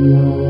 Música